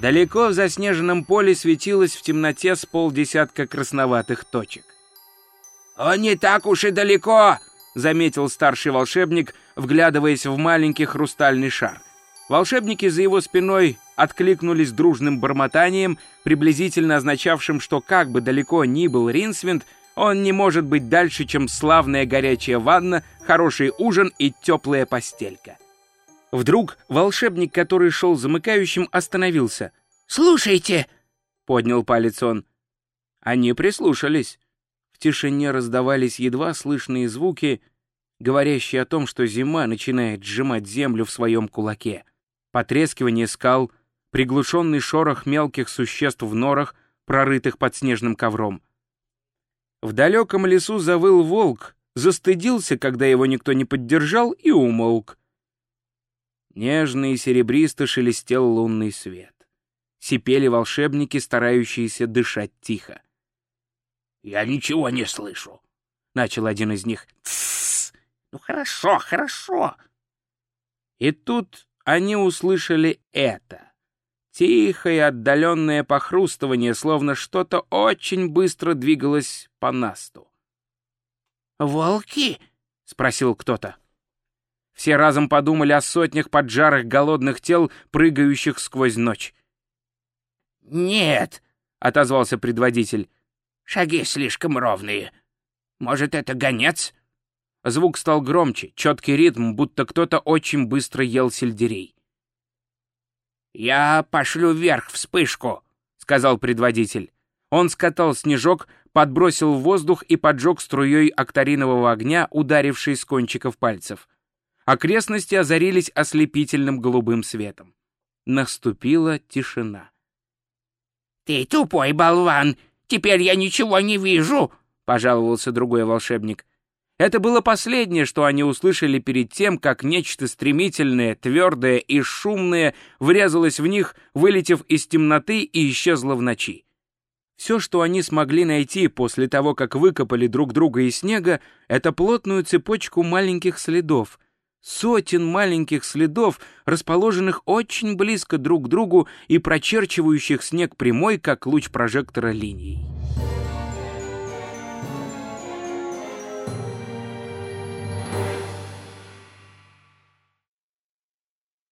Далеко в заснеженном поле светилось в темноте с полдесятка красноватых точек. «Он не так уж и далеко!» — заметил старший волшебник, вглядываясь в маленький хрустальный шар. Волшебники за его спиной откликнулись дружным бормотанием, приблизительно означавшим, что как бы далеко ни был Ринсвинд, он не может быть дальше, чем славная горячая ванна, хороший ужин и теплая постелька. Вдруг волшебник, который шел замыкающим, остановился. «Слушайте!» — поднял палец он. Они прислушались. В тишине раздавались едва слышные звуки, говорящие о том, что зима начинает сжимать землю в своем кулаке потрескивание скал, приглушенный шорох мелких существ в норах, прорытых под снежным ковром. В далеком лесу завыл волк, застыдился, когда его никто не поддержал, и умолк. Нежно и серебристо шелестел лунный свет. Сипели волшебники, старающиеся дышать тихо. «Я ничего не слышу», — начал один из них. «Тссс! Ну хорошо, хорошо!» И тут они услышали это. Тихое отдаленное похрустывание, словно что-то очень быстро двигалось по насту. «Волки?» — спросил кто-то. Все разом подумали о сотнях поджарых голодных тел, прыгающих сквозь ночь. «Нет», — отозвался предводитель, — «шаги слишком ровные. Может, это гонец?» Звук стал громче, четкий ритм, будто кто-то очень быстро ел сельдерей. «Я пошлю вверх вспышку», — сказал предводитель. Он скатал снежок, подбросил в воздух и поджег струей акторинового огня, ударивший с кончиков пальцев. Окрестности озарились ослепительным голубым светом. Наступила тишина. «Ты тупой болван! Теперь я ничего не вижу!» — пожаловался другой волшебник. Это было последнее, что они услышали перед тем, как нечто стремительное, твердое и шумное врезалось в них, вылетев из темноты и исчезло в ночи. Все, что они смогли найти после того, как выкопали друг друга из снега, это плотную цепочку маленьких следов. Сотен маленьких следов, расположенных очень близко друг к другу и прочерчивающих снег прямой, как луч прожектора линией.